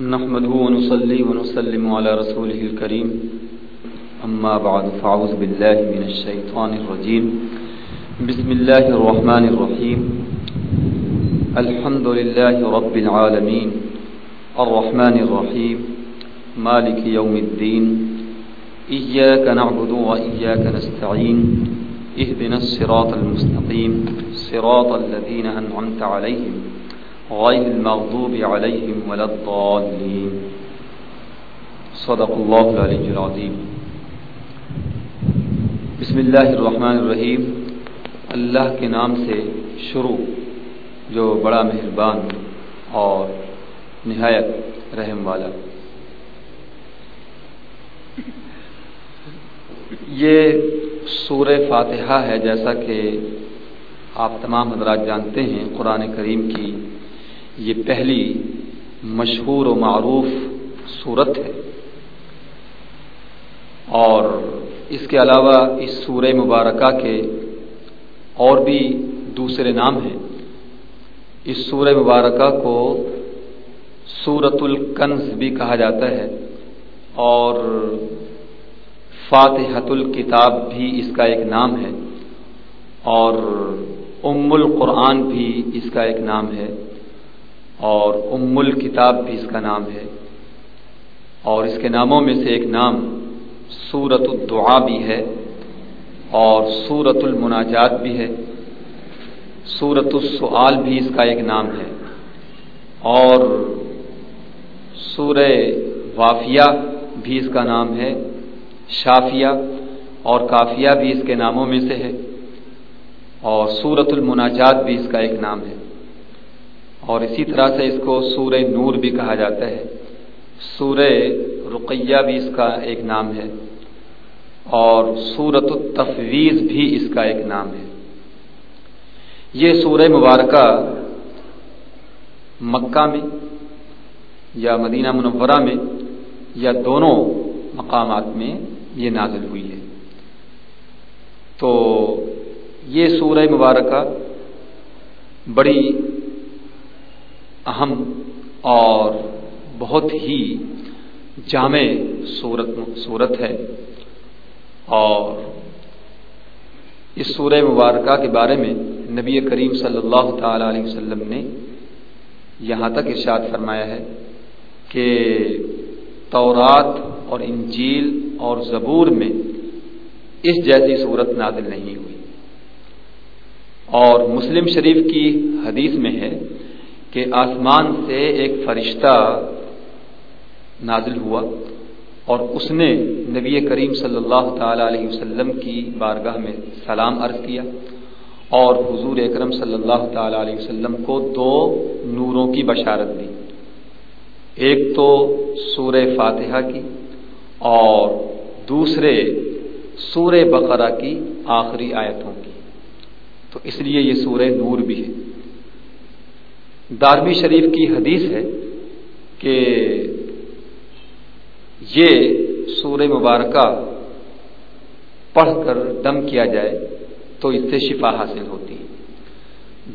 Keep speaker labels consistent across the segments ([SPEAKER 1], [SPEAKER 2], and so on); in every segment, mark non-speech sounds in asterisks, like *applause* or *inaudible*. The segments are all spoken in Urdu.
[SPEAKER 1] نحمده ونصلي ونسلم على رسوله الكريم. أما بعد فعوذ بالله من الشيطان الرجيم. بسم الله الرحمن الرحيم. الحمد لله رب العالمين. الرحمن الرحيم. مالك يوم الدين. إياك نعبد وإياك نستعين. اهدنا الصراط المستقيم. صراط الذين أنعمت عليهم. غير المغضوب عليهم ولا الضالين. صدق الله العلي العظيم. بسم اللہ الرحمن الرحیم اللہ کے نام سے شروع جو بڑا مہربان اور نہایت رحم والا. یہ سور فاتحہ ہے جیسا کہ آپ تمام حضرات جانتے ہیں قرآن کریم کی یہ پہلی مشہور و معروف صورت ہے۔ اور اس کے علاوہ اس سورہ مبارکہ کے اور بھی دوسرے نام ہیں۔ اس سورہ مبارکہ کو سورت الکنز بھی کہا جاتا ہے اور فاتحت الکتاب بھی اس کا ایک نام ہے اور ام القرآن بھی اس کا ایک نام ہے۔ اور ام الکتاب بھی اس کا نام ہے۔ اور اس کے ناموں میں سے ایک نام سورت الدعا بھی ہے اور سورت المناجات بھی ہے۔ سورت السعال بھی اس کا ایک نام ہے۔ اور سور وافیہ بھی اس کا نام ہے۔ شافیہ اور کافیہ بھی اس کے ناموں میں سے ہے۔ اور سورت المناجات بھی اس کا ایک نام ہے۔ اور اسی طرح سے اس کو سور نور بھی کہا جاتا ہے۔ سور رقیہ بھی اس کا ایک نام ہے اور سورت التفویض بھی اس کا ایک نام ہے۔ یہ سور مبارکہ مکہ میں یا مدینہ منورہ میں یا دونوں مقامات میں یہ نازل ہوئی ہے۔ تو یہ سورہ مبارکہ بڑی اہم اور بہت ہی جامع صورت صورت ہے اور اس سورہ مبارکہ کے بارے میں نبی کریم صلی اللہ تعالی علیہ وسلم نے یہاں تک ارشاد فرمایا ہے کہ تورات اور انجیل اور زبور میں اس جیسی صورت نازل نہیں ہوئی اور مسلم شریف کی حدیث میں ہے کہ آسمان سے ایک فرشتہ نازل ہوا اور اس نے نبی کریم صلی اللہ تعالی علیہ وسلم کی بارگاہ میں سلام عرض کیا اور حضور اکرم صلی اللہ تعالی علیہ وسلم کو دو نوروں کی بشارت دی۔ ایک تو سور فاتحہ کی اور دوسرے سور بقرہ کی آخری آیتوں کی۔ تو اس لیے یہ سور نور بھی ہے۔ دارمی شریف کی حدیث ہے کہ یہ سور مبارکہ پڑھ کر دم کیا جائے تو اس سے شفا حاصل ہوتی ہے۔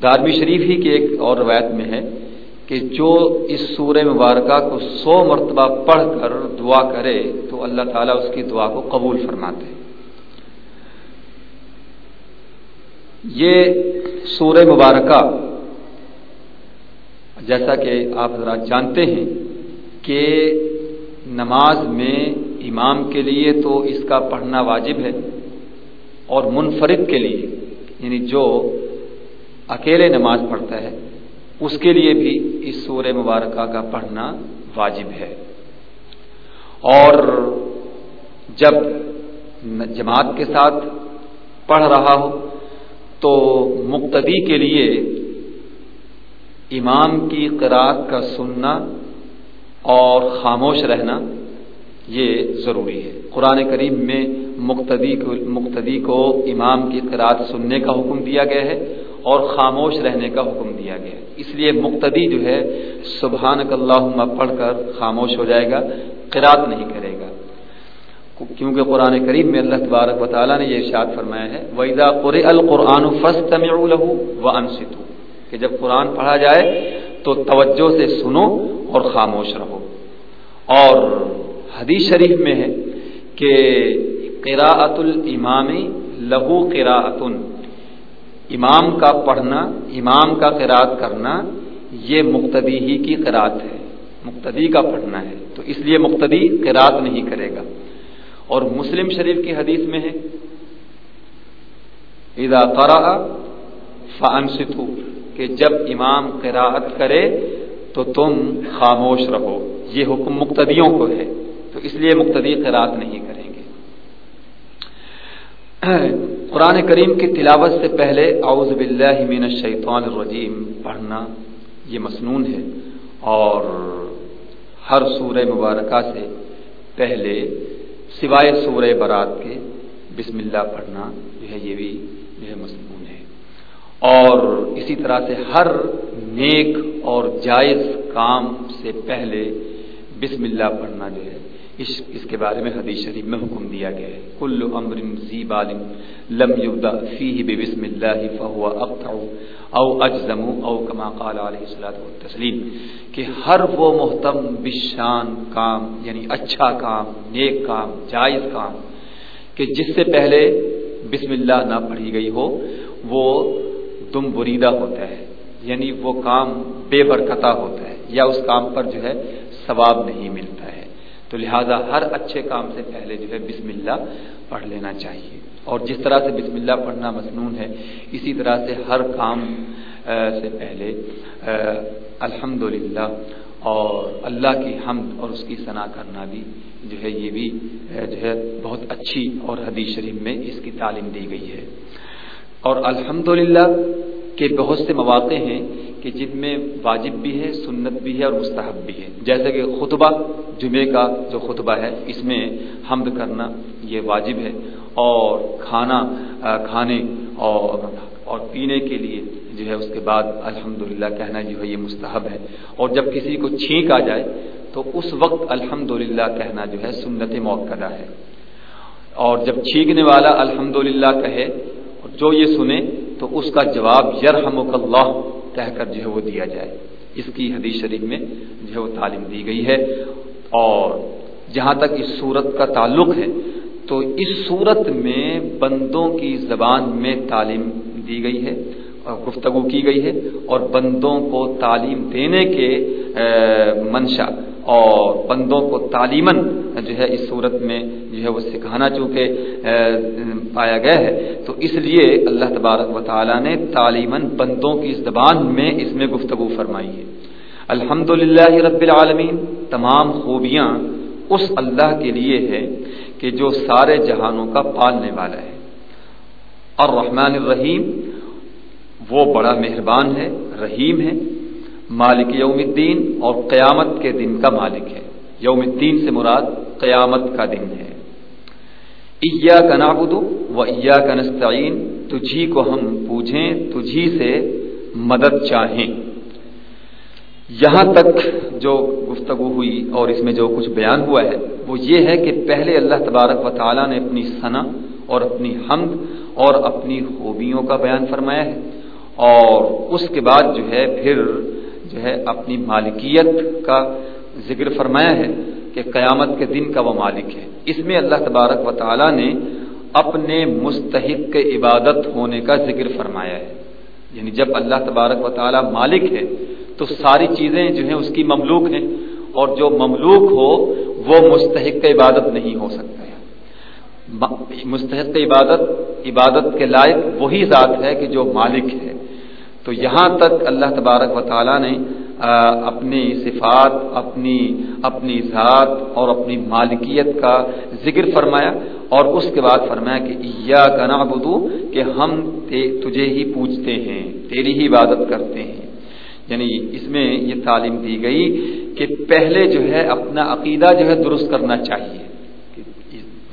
[SPEAKER 1] دارمی شریف ہی کی ایک اور روایت میں ہے کہ جو اس سور مبارکہ کو سو مرتبہ پڑھ کر دعا کرے تو اللہ تعالیٰ اس کی دعا کو قبول فرماتے ہیں۔ یہ سور مبارکہ جیسا کہ آپ حضرات جانتے ہیں کہ نماز میں امام کے لیے تو اس کا پڑھنا واجب ہے اور منفرد کے لیے یعنی جو اکیلے نماز پڑھتا ہے، اس کے لیے بھی اس سور مبارکہ کا پڑھنا واجب ہے۔ اور جب جماعت کے ساتھ پڑھ رہا ہو تو مقتدی کے لیے امام کی قرآت کا سننا اور خاموش رہنا یہ ضروری ہے۔ قرآن کریم میں مقتدی کو مقتدی کو امام کی قرآت سننے کا حکم دیا گیا ہے اور خاموش رہنے کا حکم دیا گیا ہے۔ اس لیے مقتدی جو ہے سبحان اللہ پڑھ کر خاموش ہو جائے گا قرآت نہیں کرے گا۔ کیونکہ قرآن کریم میں اللہ تبارک و تعالیٰ نے یہ ارشاد فرمایا ہے ویدا قر القرآن فسط و انست کہ جب قرآن پڑھا جائے تو توجہ سے سنو اور خاموش رہو۔ اور حدیث شریف میں ہے کہ قراءت الامام لہو قراءت امام کا پڑھنا، امام کا قراءت کرنا یہ مقتدی ہی کی قراءت ہے۔ مقتدی کا پڑھنا ہے، تو اس لیے مقتدی قراءت نہیں کرے گا۔ اور مسلم شریف کی حدیث میں ہے، اذا قرأ فانصتو کہ جب امام قراءت کرے تو تم خاموش رہو۔ یہ حکم مقتدیوں کو ہے، تو اس لیے مقتدی قراءت نہیں کریں گے۔ قرآن کریم کی تلاوت سے پہلے اعوذ باللہ من الشیطان الرجیم پڑھنا یہ مسنون ہے۔ اور ہر سورہ مبارکہ سے پہلے سوائے سورہ برات کے بسم اللہ پڑھنا جو ہے، یہ بھی جو ہے مسنون ہے اور اسی طرح سے ہر نیک اور جائز کام سے پہلے بسم اللہ پڑھنا جو ہے، اس اس کے بارے میں حدیث شریف میں حکم دیا گیا ہے۔ کل امر زی بالم لم یبدا فیہ بسم اللہ فهو اقطع او اجزم او کما قال علیہ الصلوۃ والتسلیم، کہ ہر وہ محتم بشان کام یعنی اچھا کام، نیک کام، جائز کام، کہ جس سے پہلے بسم اللہ نہ پڑھی گئی ہو، وہ دم بریدہ ہوتا ہے یعنی وہ کام بے برکتہ ہوتا ہے یا اس کام پر جو ہے ثواب نہیں ملتا ہے۔ تو لہذا ہر اچھے کام سے پہلے جو ہے بسم اللہ پڑھ لینا چاہیے۔ اور جس طرح سے بسم اللہ پڑھنا مصنون ہے، اسی طرح سے ہر کام سے پہلے الحمد اور اللہ کی حمد اور اس کی ثنا کرنا بھی جو ہے یہ بھی جو ہے بہت اچھی اور حدیث شریف میں اس کی تعلیم دی گئی ہے۔ اور الحمد کے بہت سے مواقع ہیں کہ جن میں واجب بھی ہے، سنت بھی ہے اور مستحب بھی ہے۔ جیسے کہ خطبہ، جمعے کا جو خطبہ ہے، اس میں حمد کرنا یہ واجب ہے۔ اور کھانا کھانے اور اور پینے کے لیے جو ہے، اس کے بعد الحمد کہنا جو ہے، یہ مستحب ہے۔ اور جب کسی کو چھینک آ جائے تو اس وقت الحمد کہنا جو ہے، سنت موقع ہے۔ اور جب چھینکنے والا الحمد کہے جو یہ سنے تو اس کا جواب یرحمک اللہ کہہ کر جو ہے وہ دیا جائے۔ اس کی حدیث شریف میں جو ہے وہ تعلیم دی گئی ہے۔ اور جہاں تک اس صورت کا تعلق ہے تو اس صورت میں بندوں کی زبان میں تعلیم دی گئی ہے اور گفتگو کی گئی ہے اور بندوں کو تعلیم دینے کے منشا اور بندوں کو تعلیمن جو ہے اس صورت میں جو ہے وہ سکھانا چونکہ پایا گیا ہے۔ تو اس لیے اللہ تبارک و تعالیٰ نے تعلیمن بندوں کی زبان میں اس میں گفتگو فرمائی ہے۔ الحمد رب العالمین، تمام خوبیاں اس اللہ کے لیے ہے کہ جو سارے جہانوں کا پالنے والا ہے۔ اور رحمان الرحیم، وہ بڑا مہربان ہے، رحیم ہے۔ مالک یوم الدین اور قیامت کے دن کا مالک ہے۔ یوم الدین سے مراد قیامت کا دن ہے۔ ایا کا نابدو و ایا کا نستعین، تجھی کو ہم پوچھیں تجھی سے مدد چاہیں۔ یہاں تک جو گفتگو ہوئی اور اس میں جو کچھ بیان ہوا ہے، وہ یہ ہے کہ پہلے اللہ تبارک و تعالیٰ نے اپنی ثنا اور اپنی حمد اور اپنی خوبیوں کا بیان فرمایا ہے اور اس کے بعد جو ہے پھر جو ہے اپنی مالکیت کا ذکر فرمایا ہے کہ قیامت کے دن کا وہ مالک ہے۔ اس میں اللہ تبارک و تعالیٰ نے اپنے مستحق کے عبادت ہونے کا ذکر فرمایا ہے۔ یعنی جب اللہ تبارک و تعالیٰ مالک ہے تو ساری چیزیں جو ہیں اس کی مملوک ہیں اور جو مملوک ہو وہ مستحق عبادت نہیں ہو سکتا ہے۔ مستحق عبادت عبادت کے لائق وہی ذات ہے کہ جو مالک ہے۔ تو یہاں تک اللہ تبارک و تعالیٰ نے اپنی صفات، اپنی اپنی ذات اور اپنی مالکیت کا ذکر فرمایا اور اس کے بعد فرمایا کہ یا کنا بدو کہ ہم تجھے ہی پوچھتے ہیں، تیری ہی عبادت کرتے ہیں۔ یعنی اس میں یہ تعلیم دی گئی کہ پہلے جو ہے اپنا عقیدہ جو ہے درست کرنا چاہیے۔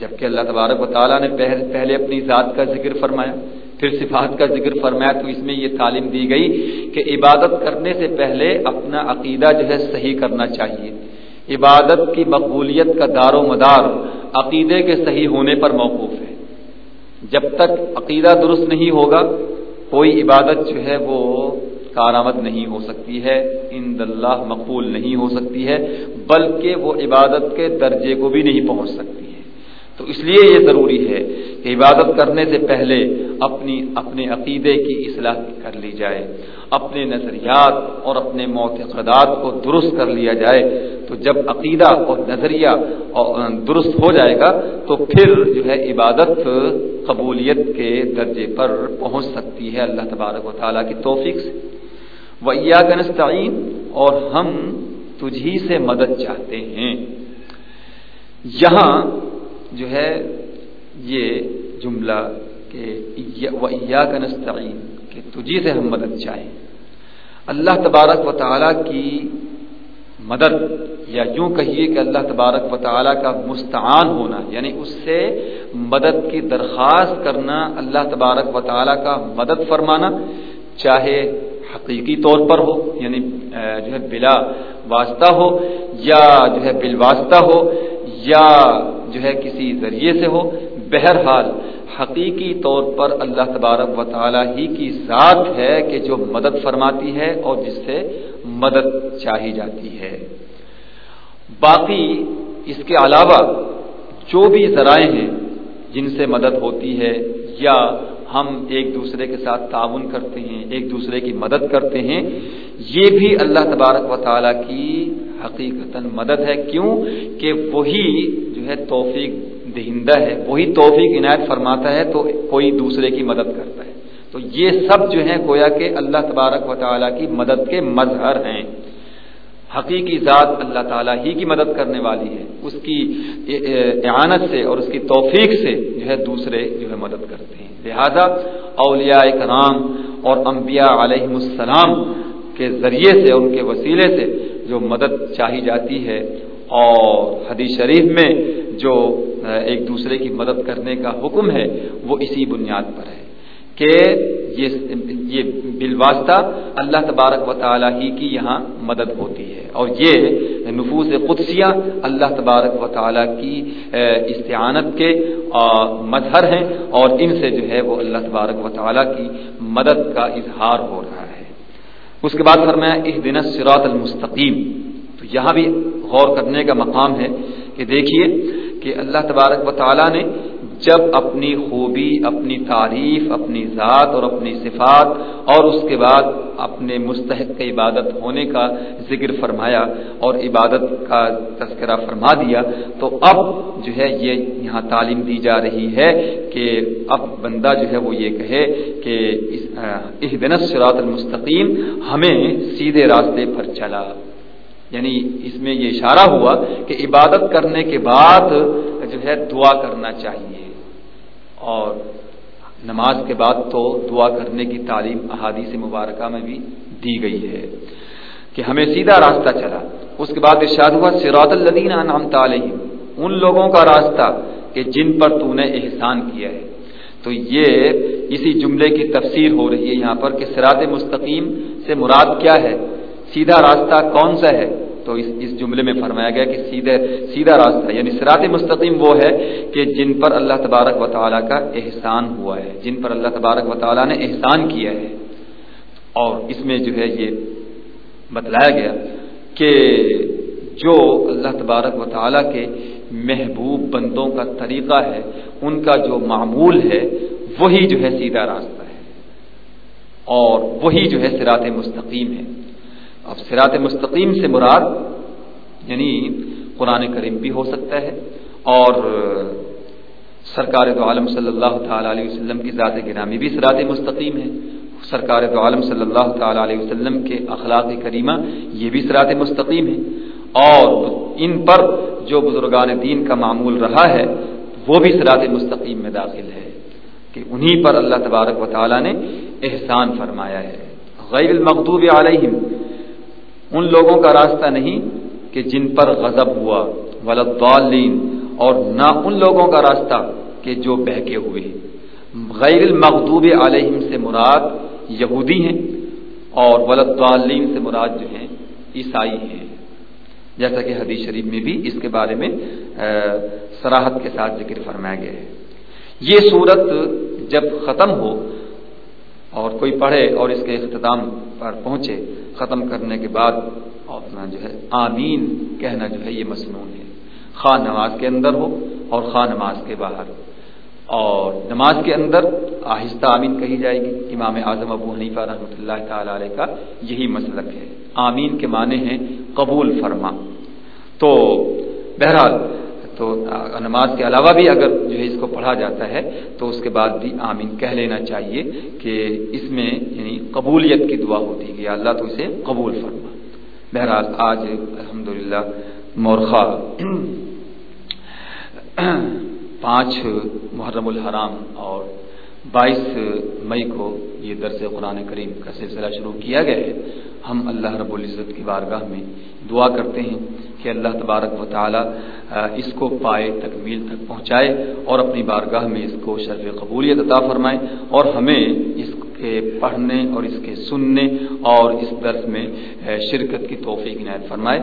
[SPEAKER 1] جبکہ اللہ تبارک و تعالیٰ نے پہلے اپنی ذات کا ذکر فرمایا۔ پھر صفات کا ذکر فرمایا تو اس میں یہ تعلیم دی گئی کہ عبادت کرنے سے پہلے اپنا عقیدہ جو ہے صحیح کرنا چاہیے۔ عبادت کی مقبولیت کا دار و مدار عقیدے کے صحیح ہونے پر موقوف ہے۔ جب تک عقیدہ درست نہیں ہوگا، کوئی عبادت جو ہے وہ کارآمد نہیں ہو سکتی ہے ان اللہ مقبول نہیں ہو سکتی ہے، بلکہ وہ عبادت کے درجے کو بھی نہیں پہنچ سکتی ہے۔ تو اس لیے یہ ضروری ہے عبادت کرنے سے پہلے اپنی اپنے عقیدے کی اصلاح کر لی جائے، اپنے نظریات اور اپنے معتقدات کو درست کر لیا جائے۔ تو جب عقیدہ اور نظریہ درست ہو جائے گا، تو پھر جو ہے عبادت قبولیت کے درجے پر پہنچ سکتی ہے۔ اللہ تبارک و تعالیٰ کی توفیق سے۔ ویاگنستعین اور ہم تجھی سے مدد چاہتے ہیں۔ یہاں جو ہے یہ جملہ کہ ویا گنستعین کہ تجھی سے ہم مدد چاہیں۔ اللہ تبارک و تعالیٰ کی مدد، یا یوں کہیے کہ اللہ تبارک و تعالیٰ کا مستعان ہونا یعنی اس سے مدد کی درخواست کرنا، اللہ تبارک و تعالیٰ کا مدد فرمانا، چاہے حقیقی طور پر ہو یعنی جو ہے بلا واسطہ ہو، یا جو ہے بالواسطہ ہو، یا جو ہے کسی ذریعے سے ہو بہرحال حقیقی طور پر اللہ تبارک و تعالی ہی کی ذات ہے کہ جو مدد فرماتی ہے اور جس سے مدد چاہی جاتی ہے۔ باقی اس کے علاوہ جو بھی ذرائع ہیں جن سے مدد ہوتی ہے یا ہم ایک دوسرے کے ساتھ تعاون کرتے ہیں، ایک دوسرے کی مدد کرتے ہیں، یہ بھی اللہ تبارک و تعالیٰ کی حقیقت مدد ہے۔ کیوں؟ کہ وہی جو ہے توفیق دہندہ ہے، وہی توفیق عنایت فرماتا ہے تو کوئی دوسرے کی مدد کرتا ہے۔ تو یہ سب جو ہیں گویا کہ اللہ تبارک و تعالیٰ کی مدد کے مظہر ہیں۔ حقیقی ذات اللہ تعالیٰ ہی کی مدد کرنے والی ہے۔ اس کی اعانت سے اور اس کی توفیق سے جو ہے دوسرے جو ہے مدد کرتے ہیں۔ لہذا اولیاء کرام اور انبیاء علیہ السلام کے ذریعے سے، ان کے وسیلے سے جو مدد چاہی جاتی ہے۔ اور حدیث شریف میں جو ایک دوسرے کی مدد کرنے کا حکم ہے، وہ اسی بنیاد پر ہے کہ یہ یہ بالواسطہ اللہ تبارک و تعالیٰ ہی کی یہاں مدد ہوتی ہے۔ اور یہ نفوذ قدسیہ اللہ تبارک و تعالیٰ کی استعانت کے مظہر ہیں اور ان سے جو ہے وہ اللہ تبارک و تعالیٰ کی مدد کا اظہار ہو رہا ہے۔ اس کے بعد فرمایا اس دن سراط المستقیم۔ تو یہاں بھی غور کرنے کا مقام ہے کہ دیکھیے کہ اللہ تبارک و تعالیٰ نے جب اپنی خوبی، اپنی تعریف، اپنی ذات اور اپنی صفات اور اس کے بعد اپنے مستحق عبادت ہونے کا ذکر فرمایا اور عبادت کا تذکرہ فرما دیا، تو اب جو ہے یہ یہاں تعلیم دی جا رہی ہے کہ اب بندہ جو ہے وہ یہ کہے کہ اس دن سرات المستقیم، ہمیں سیدھے راستے پر چلا۔ یعنی اس میں یہ اشارہ ہوا کہ عبادت کرنے کے بعد جو ہے دعا کرنا چاہیے۔ اور نماز کے بعد تو دعا کرنے کی تعلیم احادیث مبارکہ میں بھی دی گئی ہے کہ ہمیں سیدھا راستہ چلا۔ اس کے بعد ارشاد ہوا سراط الدین نام تعلیم ان لوگوں کا راستہ کہ جن پر تو نے احسان کیا ہے۔ تو یہ اسی جملے کی تفسیر ہو رہی ہے یہاں پر کہ سرات مستقیم سے مراد کیا ہے؟ سیدھا راستہ کون سا ہے؟ تو اس اس جملے میں فرمایا گیا کہ سیدھے، سیدھا راستہ یعنی سرات مستقیم وہ ہے کہ جن پر اللہ تبارک و تعالیٰ کا احسان ہوا ہے، جن پر اللہ تبارک و تعالیٰ نے احسان کیا ہے۔ اور اس میں جو ہے یہ بتلایا گیا کہ جو اللہ تبارک و تعالیٰ کے محبوب بندوں کا طریقہ ہے، ان کا جو معمول ہے، وہی جو ہے سیدھا راستہ ہے۔ اور وہی جو ہے سرات مستقیم ہے۔ اب سرات مستقیم سے مراد یعنی قرآن کریم بھی ہو سکتا ہے اور سرکار دو عالم صلی اللہ تعالی علیہ وسلم کی ذات گرامی بھی سرات مستقیم ہے۔ سرکار دو عالم صلی اللہ تعالی علیہ وسلم کے اخلاق کریمہ یہ بھی سرات مستقیم ہے۔ اور ان پر جو بزرگان دین کا معمول رہا ہے، وہ بھی سرات مستقیم میں داخل ہے۔ کہ انہی پر اللہ تبارک و تعالی نے احسان فرمایا ہے۔ غیر المقوب علیہم ان لوگوں کا راستہ نہیں کہ جن پر غضب ہوا ولدالین اور نہ ان لوگوں کا راستہ کہ جو بہکے ہوئے غیر المغضوب علیہم سے مراد یہودی ہیں، اور ولدالین سے مراد جو ہیں، عیسائی ہیں۔ جیسا کہ حدیث شریف میں بھی اس کے بارے میں سراحت کے ساتھ ذکر فرمایا گیا ہے۔ یہ صورت جب ختم ہو اور کوئی پڑھے اور اس کے اختتام پر پہنچے ختم کرنے کے بعد اپنا جو ہے آمین کہنا جو ہے یہ مصنون ہے۔ خواہ نماز کے اندر ہو اور خواہ نماز کے باہر۔ اور نماز کے اندر آہستہ آمین کہی جائے گی۔ امام اعظم ابو حنیفہ رحمۃ اللہ تعالی علیہ کا یہی مسلک ہے۔ آمین کے معنی ہیں قبول فرما۔ تو بہرحال تو نماز کے علاوہ بھی اگر جو ہے اس کو پڑھا جاتا ہے تو اس کے بعد بھی آمین کہہ لینا چاہیے کہ اس میں یعنی قبولیت کی دعا ہوتی ہے اللہ تو اسے قبول فرما۔ بہرحال آج الحمد للہ مورخہ *clears throat* پانچ محرم الحرام اور بائیس مئی کو یہ درس قرآن کریم کا سلسلہ شروع کیا گیا ہے۔ ہم اللہ رب العزت کی بارگاہ میں دعا کرتے ہیں کہ اللہ تبارک و تعالی اس کو پائے، تکمیل تک پہنچائے اور اپنی بارگاہ میں اس کو شرف قبولیت عطا فرمائے اور ہمیں اس کے پڑھنے اور اس کے سننے اور اس درس میں شرکت کی توفیق عنایت فرمائے۔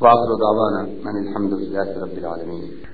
[SPEAKER 1] واخر دعوانا الحمد للہ رب العالمین۔